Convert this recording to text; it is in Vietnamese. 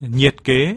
nhiệt kế.